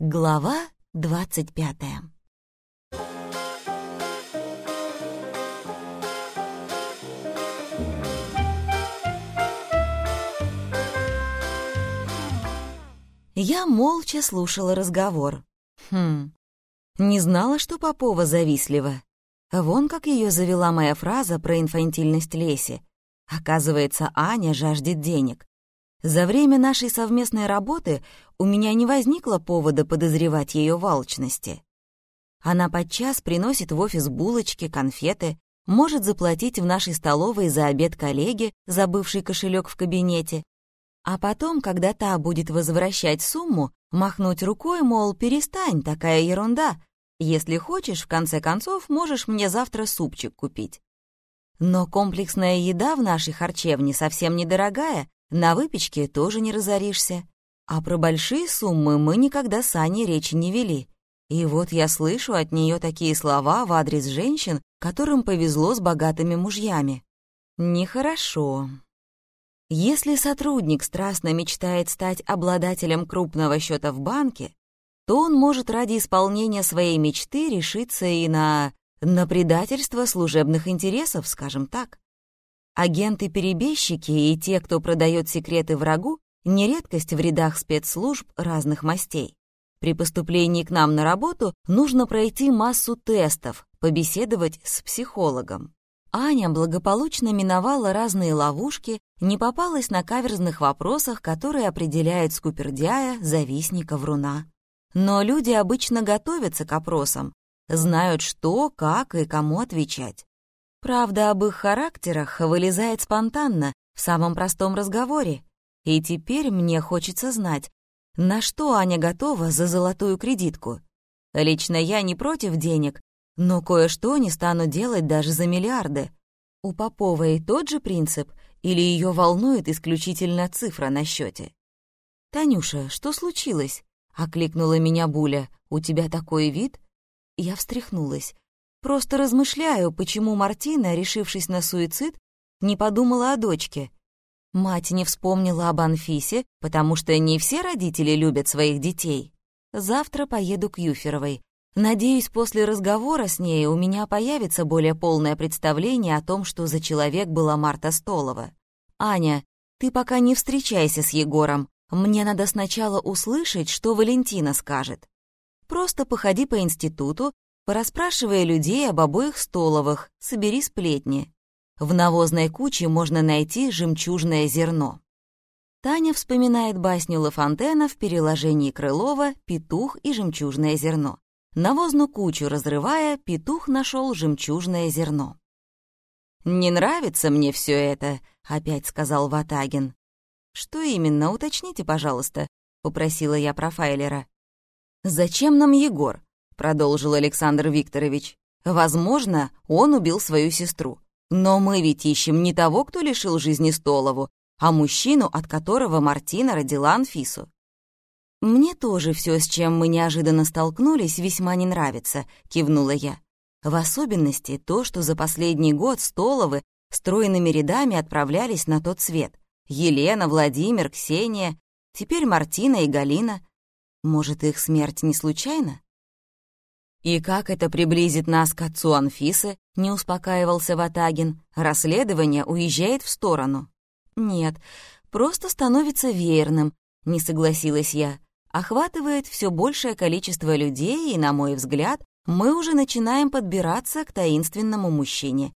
Глава двадцать пятая. Я молча слушала разговор. Хм, не знала, что Попова завистлива. Вон как ее завела моя фраза про инфантильность Леси. Оказывается, Аня жаждет денег. За время нашей совместной работы у меня не возникло повода подозревать ее в алчности. Она подчас приносит в офис булочки, конфеты, может заплатить в нашей столовой за обед коллеге, забывший кошелек в кабинете, а потом, когда та будет возвращать сумму, махнуть рукой, мол, перестань, такая ерунда. Если хочешь, в конце концов, можешь мне завтра супчик купить. Но комплексная еда в нашей харчевне совсем недорогая, на выпечке тоже не разоришься. А про большие суммы мы никогда с Аней речи не вели. И вот я слышу от нее такие слова в адрес женщин, которым повезло с богатыми мужьями. Нехорошо. Если сотрудник страстно мечтает стать обладателем крупного счета в банке, то он может ради исполнения своей мечты решиться и на... на предательство служебных интересов, скажем так. Агенты-перебежчики и те, кто продает секреты врагу, не редкость в рядах спецслужб разных мастей. При поступлении к нам на работу нужно пройти массу тестов, побеседовать с психологом. Аня благополучно миновала разные ловушки, не попалась на каверзных вопросах, которые определяют скупердяя, завистника, вруна. Но люди обычно готовятся к опросам, знают, что, как и кому отвечать. Правда об их характерах вылезает спонтанно, в самом простом разговоре. И теперь мне хочется знать, на что Аня готова за золотую кредитку. Лично я не против денег, но кое-что не стану делать даже за миллиарды. У Поповой тот же принцип или ее волнует исключительно цифра на счете? «Танюша, что случилось?» — окликнула меня Буля. «У тебя такой вид?» Я встряхнулась. Просто размышляю, почему Мартина, решившись на суицид, не подумала о дочке. Мать не вспомнила об Анфисе, потому что не все родители любят своих детей. Завтра поеду к Юферовой. Надеюсь, после разговора с ней у меня появится более полное представление о том, что за человек была Марта Столова. «Аня, ты пока не встречайся с Егором. Мне надо сначала услышать, что Валентина скажет. Просто походи по институту, Порасспрашивая людей об обоих столовых, собери сплетни. В навозной куче можно найти жемчужное зерно. Таня вспоминает басню Лафонтена в переложении Крылова «Петух и жемчужное зерно». Навозную кучу разрывая, петух нашел жемчужное зерно. «Не нравится мне все это», — опять сказал Ватагин. «Что именно, уточните, пожалуйста», — попросила я профайлера. «Зачем нам Егор? Продолжил Александр Викторович. «Возможно, он убил свою сестру. Но мы ведь ищем не того, кто лишил жизни Столову, а мужчину, от которого Мартина родила Анфису». «Мне тоже все, с чем мы неожиданно столкнулись, весьма не нравится», — кивнула я. В особенности то, что за последний год Столовы стройными рядами отправлялись на тот свет. Елена, Владимир, Ксения, теперь Мартина и Галина. Может, их смерть не случайна? «И как это приблизит нас к отцу Анфисы?» — не успокаивался Ватагин. «Расследование уезжает в сторону». «Нет, просто становится верным», — не согласилась я. «Охватывает все большее количество людей, и, на мой взгляд, мы уже начинаем подбираться к таинственному мужчине.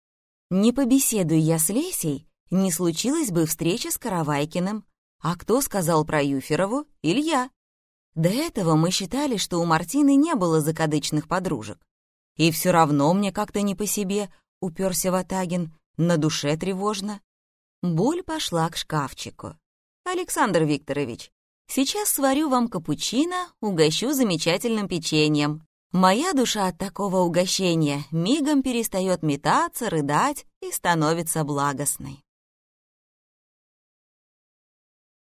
Не побеседуй я с Лесей, не случилось бы встречи с Каравайкиным. А кто сказал про Юферову? Илья. До этого мы считали, что у Мартины не было закадычных подружек. И все равно мне как-то не по себе, уперся Ватагин, на душе тревожно. Боль пошла к шкафчику. «Александр Викторович, сейчас сварю вам капучино, угощу замечательным печеньем. Моя душа от такого угощения мигом перестает метаться, рыдать и становится благостной».